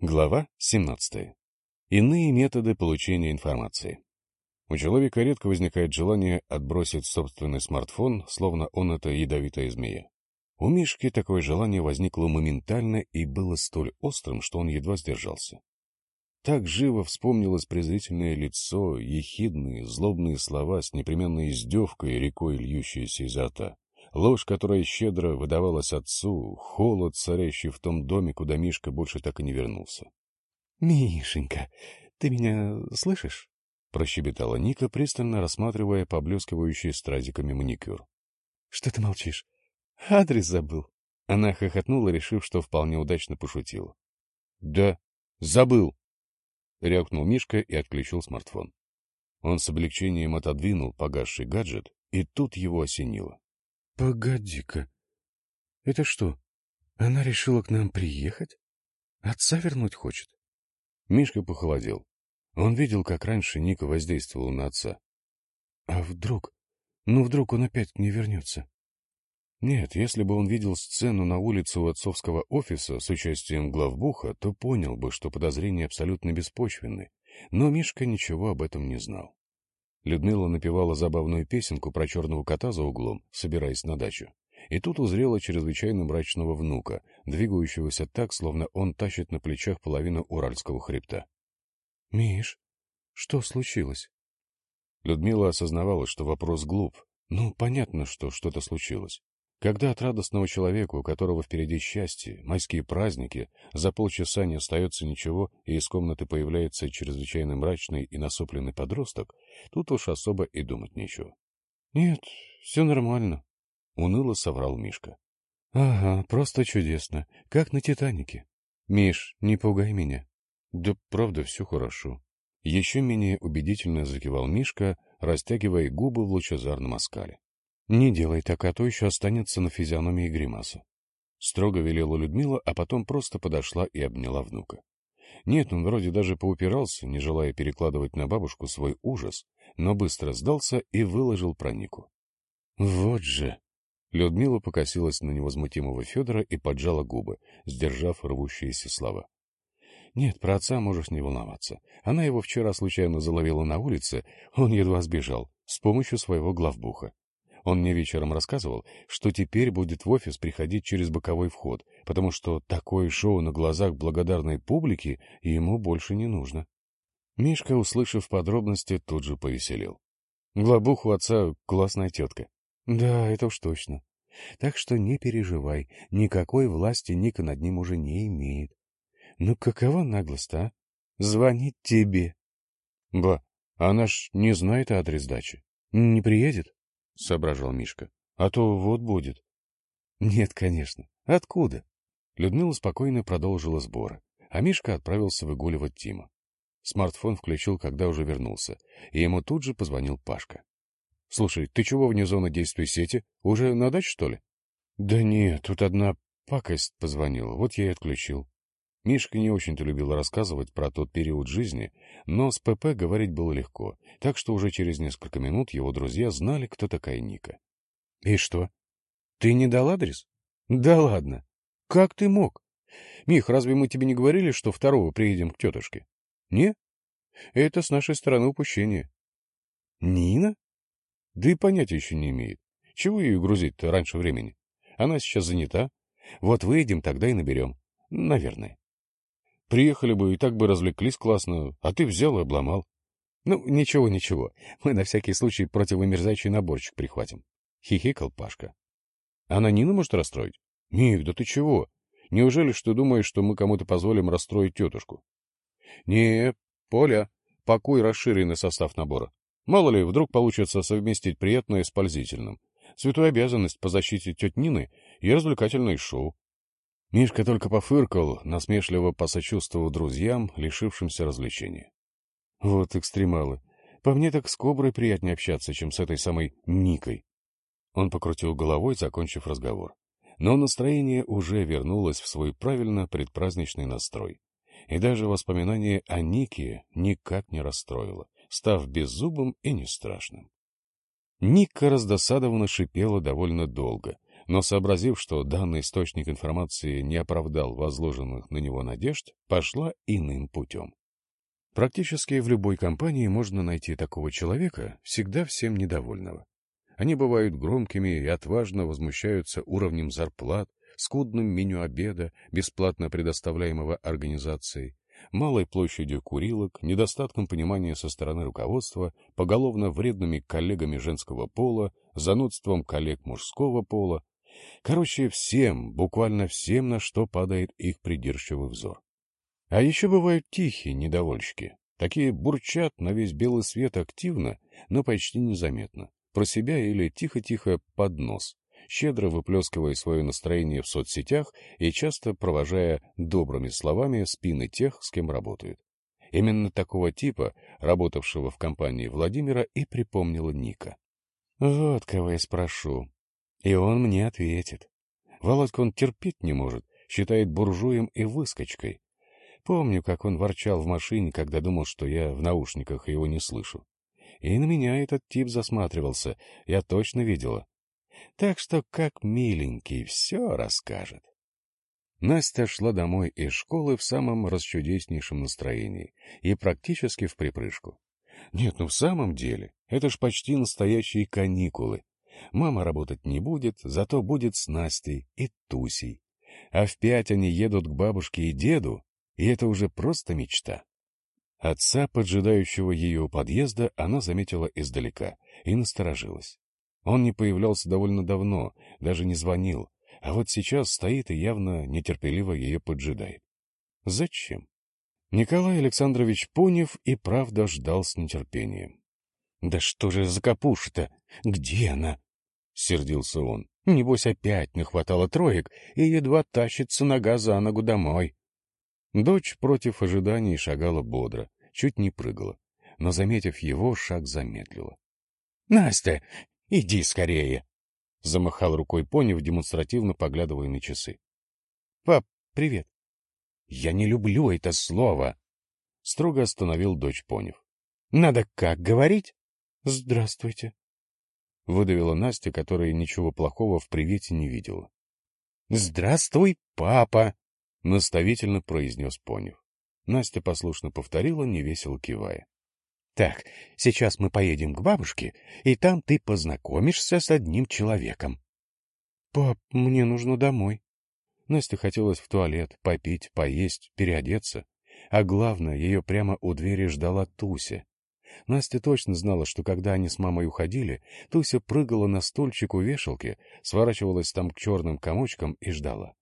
Глава 17. Иные методы получения информации. У человека редко возникает желание отбросить собственный смартфон, словно он это ядовитая змея. У Мишки такое желание возникло моментально и было столь острым, что он едва сдержался. Так живо вспомнилось презрительное лицо, ехидные, злобные слова с непременной издевкой рекой льющиеся изо рта. Ложь, которая щедро выдавалась отцу, холод, царящий в том доме, куда Мишка больше так и не вернулся. — Мишенька, ты меня слышишь? — прощебетала Ника, пристально рассматривая поблескивающий стразиками маникюр. — Что ты молчишь? Адрес забыл. Она хохотнула, решив, что вполне удачно пошутила. — Да, забыл! — рявкнул Мишка и отключил смартфон. Он с облегчением отодвинул погасший гаджет, и тут его осенило. Погоди-ка. Это что, она решила к нам приехать? Отца вернуть хочет? Мишка похолодел. Он видел, как раньше Ника воздействовала на отца. А вдруг? Ну, вдруг он опять не вернется? Нет, если бы он видел сцену на улице у отцовского офиса с участием главбуха, то понял бы, что подозрения абсолютно беспочвенны. Но Мишка ничего об этом не знал. Людмила напевала забавную песенку про черного кота за углом, собираясь на дачу. И тут узрела чрезвычайно мрачного внука, двигающегося так, словно он тащит на плечах половину уральского хребта. — Миш, что случилось? Людмила осознавала, что вопрос глуп. Ну, понятно, что что-то случилось. Когда от радостного человека, у которого впереди счастье, майские праздники, за полчаса не остается ничего, и из комнаты появляется чрезвычайно мрачный и насупленный подросток, тут уж особо и думать нечего. — Нет, все нормально, — уныло соврал Мишка. — Ага, просто чудесно, как на «Титанике». Миш, не пугай меня. — Да правда, все хорошо. Еще менее убедительно закивал Мишка, растягивая губы в лучезарном оскале. Не делай так, а то еще останется на физиономии гримаса. Строго велела Людмила, а потом просто подошла и обняла внука. Нет, он вроде даже поупирался, не желая перекладывать на бабушку свой ужас, но быстро сдался и выложил про Нику. Вот же! Людмила покосилась на невозмутимого Федора и поджала губы, сдержав рвущиеся слова. Нет, про отца можешь не волноваться. Она его вчера случайно заловила на улице, он едва сбежал, с помощью своего главбуха. Он мне вечером рассказывал, что теперь будет в офис приходить через боковой вход, потому что такое шоу на глазах благодарной публики ему больше не нужно. Мишка, услышав подробности, тут же повеселил. Глобух у отца классная тетка. Да, это уж точно. Так что не переживай, никакой власти Ника над ним уже не имеет. Ну какова наглость, а? Звонит тебе. Ба, она ж не знает адрес дачи. Не приедет? — соображал Мишка. — А то вот будет. — Нет, конечно. Откуда? Людмила спокойно продолжила сборы, а Мишка отправился выгуливать Тима. Смартфон включил, когда уже вернулся, и ему тут же позвонил Пашка. — Слушай, ты чего вне зоны действия сети? Уже на даче, что ли? — Да нет, тут одна пакость позвонила, вот я и отключил. Мишка не очень-то любил рассказывать про тот период жизни, но с ПП говорить было легко, так что уже через несколько минут его друзья знали, кто такая Ника. — И что? Ты не дал адрес? — Да ладно. Как ты мог? Мих, разве мы тебе не говорили, что второго приедем к тетушке? — Не? Это с нашей стороны упущение. — Нина? Да и понятия еще не имеет. Чего ее грузить-то раньше времени? Она сейчас занята. Вот выйдем, тогда и наберем. Наверное. Приехали бы и так бы развлеклись классно, а ты взял и обломал. Ну, ничего, ничего. Мы на всякий случай противомерзающий наборчик прихватим. Хихикал Пашка. Она Нину может расстроить? Ник, да ты чего? Неужели что думаешь, что мы кому-то позволим расстроить тетушку? Не, Поля, пакуй расширенный состав набора. Мало ли, вдруг получится совместить приятное с пользительным. Святую обязанность по защите тети Нины и развлекательное шоу. Мишка только пофыркал, насмешливо посочувствовал друзьям, лишившимся развлечения. Вот экстремалы. По мне так с Коброй приятнее общаться, чем с этой самой Никой. Он покрутил головой, закончив разговор. Но настроение уже вернулось в свой правильно предпраздничный настрой. И даже воспоминание о Нике никак не расстроило, став беззубым и не страшным. Ника раздосадованно шипела довольно долго, но, сообразив, что данный источник информации не оправдал возложенных на него надежд, пошла иным путем. Практически в любой компании можно найти такого человека, всегда всем недовольного. Они бывают громкими и отважно возмущаются уровнем зарплат, скудным меню обеда, бесплатно предоставляемого организацией, малой площадью курилок, недостатком понимания со стороны руководства, поголовно вредными коллегами женского пола, занудством коллег мужского пола. Короче, всем, буквально всем, на что падает их придирчивый взор. А еще бывают тихие недовольщики. Такие бурчат на весь белый свет активно, но почти незаметно. Про себя или тихо-тихо под нос, щедро выплескивая свое настроение в соцсетях и часто провожая добрыми словами спины тех, с кем работают. Именно такого типа, работавшего в компании Владимира, и припомнила Ника. «Вот кого я спрошу. И он мне ответит. Володька он терпеть не может, считает буржуем и выскочкой. Помню, как он ворчал в машине, когда думал, что я в наушниках его не слышу. И на меня этот тип засматривался, я точно видела. Так что, как миленький, все расскажет. Настя шла домой из школы в самом расчудеснейшем настроении и практически в припрыжку. Нет, ну в самом деле, это ж почти настоящие каникулы. Мама работать не будет, зато будет с Настей и Тусей. А в пять они едут к бабушке и деду, и это уже просто мечта. Отца, поджидающего ее у подъезда, она заметила издалека и насторожилась. Он не появлялся довольно давно, даже не звонил, а вот сейчас стоит и явно нетерпеливо ее поджидает. Зачем? Николай Александрович Понев и правда ждал с нетерпением. — Да что же за капуша-то? Где она? — сердился он. — Небось, опять нахватало троек и едва тащится нога за ногу домой. Дочь против ожиданий шагала бодро, чуть не прыгала, но, заметив его, шаг замедлила. — Настя, иди скорее! — замахал рукой Понев, демонстративно поглядывая на часы. — Пап, привет. — Я не люблю это слово! — строго остановил дочь Понев. — Надо как говорить? — Здравствуйте. — выдавила Настя, которая ничего плохого в привете не видела. — Здравствуй, папа! — наставительно произнес Понев. Настя послушно повторила, невесело кивая. — Так, сейчас мы поедем к бабушке, и там ты познакомишься с одним человеком. — Пап, мне нужно домой. Насте хотелось в туалет, попить, поесть, переодеться. А главное, ее прямо у двери ждала Туся. Настя точно знала, что когда они с мамой уходили, Туся прыгала на стульчик у вешалки, сворачивалась там к черным комочкам и ждала.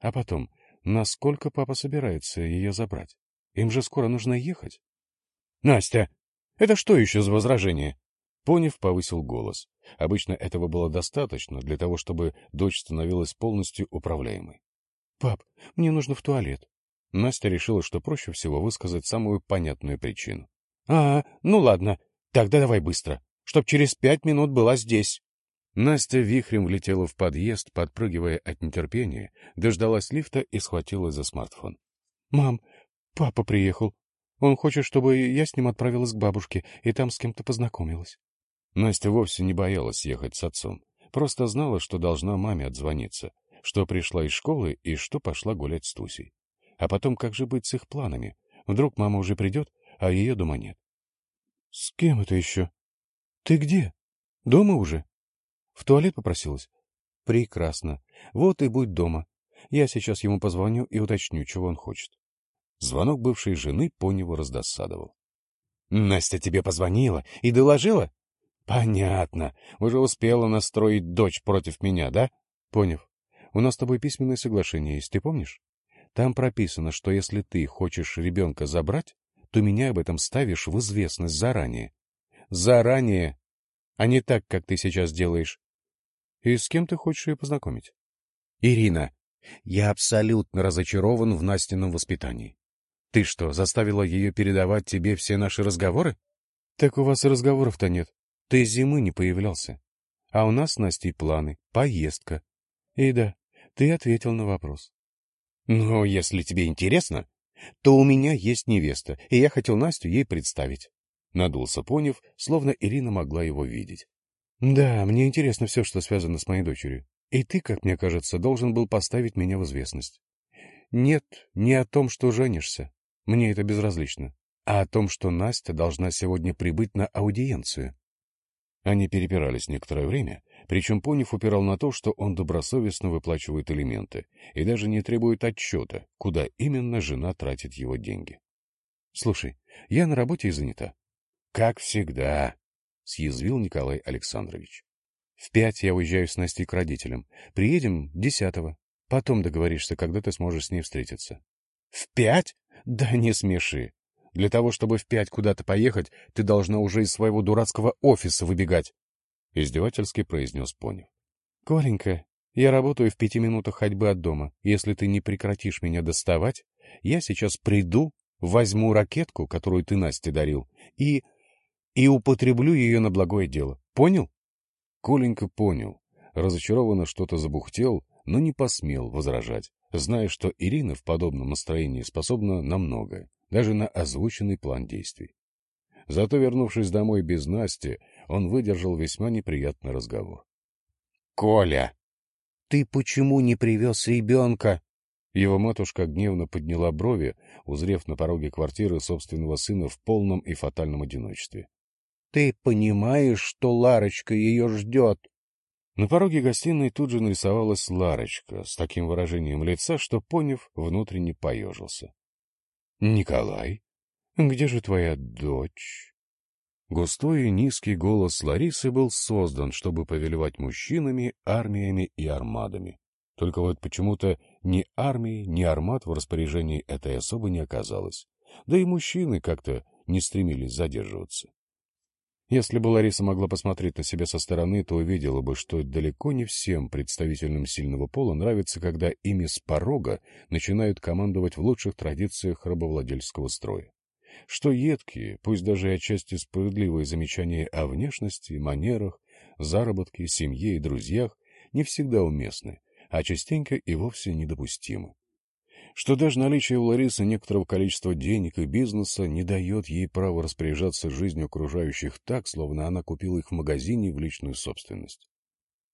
А потом Насколько папа собирается ее забрать? Им же скоро нужно ехать. — Настя, это что еще за возражение? Понев повысил голос. Обычно этого было достаточно для того, чтобы дочь становилась полностью управляемой. — Пап, мне нужно в туалет. Настя решила, что проще всего высказать самую понятную причину. — А, ну ладно, тогда давай быстро, чтоб через пять минут была здесь. Настя вихрем влетела в подъезд, подпрыгивая от нетерпения, дождалась лифта и схватилась за смартфон. — Мам, папа приехал. Он хочет, чтобы я с ним отправилась к бабушке и там с кем-то познакомилась. Настя вовсе не боялась ехать с отцом. Просто знала, что должна маме отзвониться, что пришла из школы и что пошла гулять с Тусей. А потом как же быть с их планами? Вдруг мама уже придет, а ее дома нет. — С кем это еще? Ты где? Дома уже? В туалет попросилась? Прекрасно. Вот и будь дома. Я сейчас ему позвоню и уточню, чего он хочет. Звонок бывшей жены по него раздосадовал. — Настя тебе позвонила и доложила? — Понятно. Уже успела настроить дочь против меня, да? — Поняв. У нас с тобой письменное соглашение есть, ты помнишь? Там прописано, что если ты хочешь ребенка забрать, то меня об этом ставишь в известность заранее. Заранее, а не так, как ты сейчас делаешь. И с кем ты хочешь ее познакомить? Ирина, я абсолютно разочарован в Настином воспитании. Ты что, заставила ее передавать тебе все наши разговоры? Так у вас и разговоров-то нет. Ты зимы не появлялся. А у нас с Настей планы, поездка. И да, ты ответил на вопрос. Ну, если тебе интересно, то у меня есть невеста, и я хотел Настю ей представить. Надулся Понев, словно Ирина могла его видеть. Да, мне интересно все, что связано с моей дочерью. И ты, как мне кажется, должен был поставить меня в известность. Нет, не о том, что женишься. Мне это безразлично. А о том, что Настя должна сегодня прибыть на аудиенцию. Они перепирались некоторое время, причем Понев упирал на то, что он добросовестно выплачивает элементы и даже не требует отчета, куда именно жена тратит его деньги. — Слушай, я на работе и занята. — Как всегда, — съязвил Николай Александрович. — В пять я уезжаю с Настей к родителям. Приедем десятого. Потом договоришься, когда ты сможешь с ней встретиться. — В пять? Да не смеши. Для того, чтобы в пять куда-то поехать, ты должна уже из своего дурацкого офиса выбегать. Издевательски произнес Понев. — Коленька, я работаю в пяти минутах ходьбы от дома. Если ты не прекратишь меня доставать, я сейчас приду, возьму ракетку, которую ты Насте дарил, и... и употреблю ее на благое дело. Понял? Коленька понял. Разочарованно что-то забухтел, но не посмел возражать, зная, что Ирина в подобном настроении способна на многое даже на озвученный план действий. Зато, вернувшись домой без Насти, он выдержал весьма неприятный разговор. — Коля, ты почему не привез ребенка? Его матушка гневно подняла брови, узрев на пороге квартиры собственного сына в полном и фатальном одиночестве. — Ты понимаешь, что Ларочка ее ждет? На пороге гостиной тут же нарисовалась Ларочка с таким выражением лица, что, поняв, внутренне поежился. «Николай, где же твоя дочь?» Густой и низкий голос Ларисы был создан, чтобы повелевать мужчинами, армиями и армадами. Только вот почему-то ни армии, ни армад в распоряжении этой особы не оказалось. Да и мужчины как-то не стремились задерживаться. Если бы Лариса могла посмотреть на себя со стороны, то увидела бы, что далеко не всем представителям сильного пола нравится, когда ими с порога начинают командовать в лучших традициях рабовладельского строя. Что едкие, пусть даже отчасти справедливые замечания о внешности, манерах, заработке, семье и друзьях не всегда уместны, а частенько и вовсе недопустимы что даже наличие у Ларисы некоторого количества денег и бизнеса не дает ей права распоряжаться жизнью окружающих так, словно она купила их в магазине в личную собственность.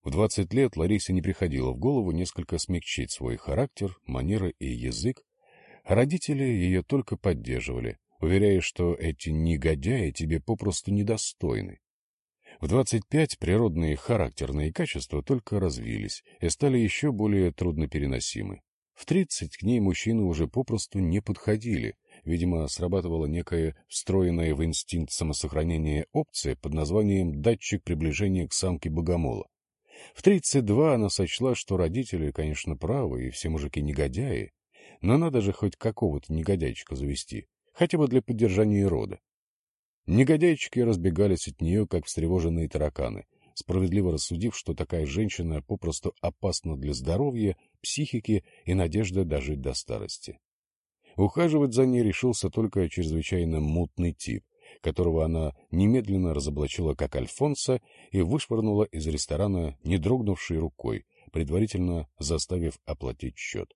В 20 лет Ларисе не приходило в голову несколько смягчить свой характер, манеры и язык, а родители ее только поддерживали, уверяя, что эти негодяи тебе попросту недостойны. В 25 природные характерные качества только развились и стали еще более труднопереносимы. В тридцать к ней мужчины уже попросту не подходили. Видимо, срабатывала некая встроенная в инстинкт самосохранения опция под названием «датчик приближения к самке богомола». В тридцать два она сочла, что родители, конечно, правы, и все мужики негодяи, но надо же хоть какого-то негодяйчика завести, хотя бы для поддержания рода. Негодяйчики разбегались от нее, как встревоженные тараканы, справедливо рассудив, что такая женщина попросту опасна для здоровья, психики и надежды дожить до старости. Ухаживать за ней решился только чрезвычайно мутный тип, которого она немедленно разоблачила как Альфонса и вышвырнула из ресторана, не дрогнувшей рукой, предварительно заставив оплатить счет.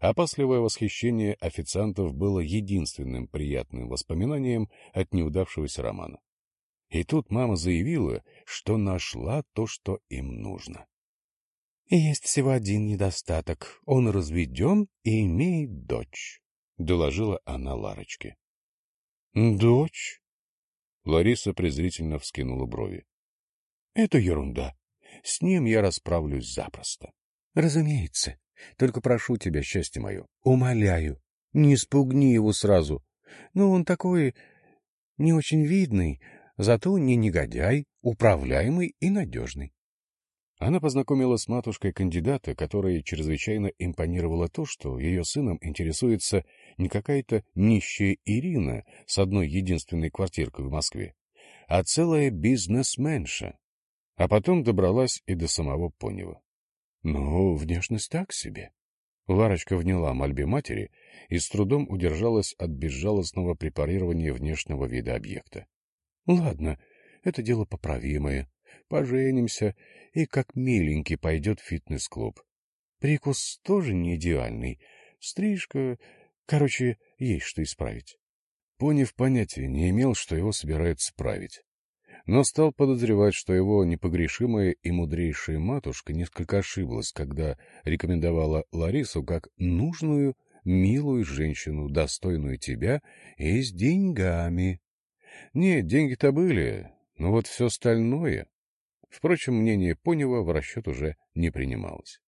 Опасливое восхищение официантов было единственным приятным воспоминанием от неудавшегося романа. И тут мама заявила, что нашла то, что им нужно. «Есть всего один недостаток. Он разведен и имеет дочь», — доложила она Ларочке. «Дочь?» Лариса презрительно вскинула брови. «Это ерунда. С ним я расправлюсь запросто. Разумеется. Только прошу тебя, счастье мое, умоляю, не спугни его сразу. Ну, он такой не очень видный, зато не негодяй, управляемый и надежный. Она познакомила с матушкой кандидата, которой чрезвычайно импонировало то, что ее сыном интересуется не какая-то нищая Ирина с одной единственной квартиркой в Москве, а целая бизнесменша. А потом добралась и до самого Понева. Ну, внешность так себе. Ларочка вняла мольбе матери и с трудом удержалась от безжалостного препарирования внешнего вида объекта. Ладно, это дело поправимое. Поженимся, и как миленький пойдет в фитнес-клуб. Прикус тоже не идеальный. Стрижка... Короче, есть что исправить. Понев понятия не имел, что его собираются править. Но стал подозревать, что его непогрешимая и мудрейшая матушка несколько ошиблась, когда рекомендовала Ларису как нужную, милую женщину, достойную тебя и с деньгами. Нет, деньги-то были, но вот все остальное... Впрочем, мнение Понева в расчет уже не принималось.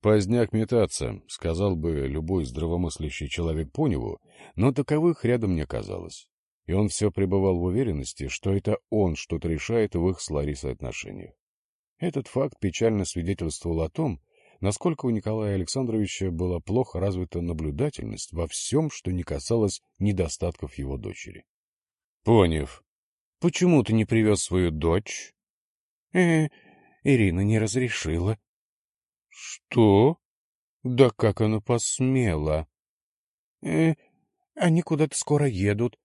«Поздняк метаться», — сказал бы любой здравомыслящий человек Поневу, но таковых рядом не оказалось и он все пребывал в уверенности, что это он что-то решает в их с Ларисой отношениях. Этот факт печально свидетельствовал о том, насколько у Николая Александровича была плохо развита наблюдательность во всем, что не касалось недостатков его дочери. — Поняв, почему ты не привез свою дочь? Э, — Ирина не разрешила. — Что? Да как она посмела? — Э, они куда-то скоро едут.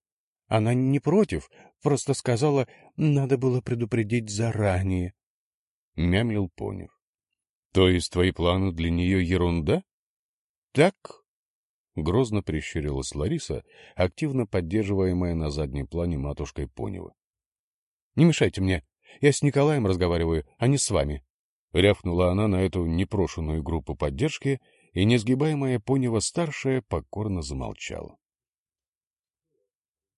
Она не против, просто сказала, надо было предупредить заранее. Мямлил Понев. То есть твои планы для нее ерунда? Так. Грозно прищурилась Лариса, активно поддерживаемая на заднем плане матушкой Понева. — Не мешайте мне. Я с Николаем разговариваю, а не с вами. Рявкнула она на эту непрошенную группу поддержки, и несгибаемая Понева-старшая покорно замолчала.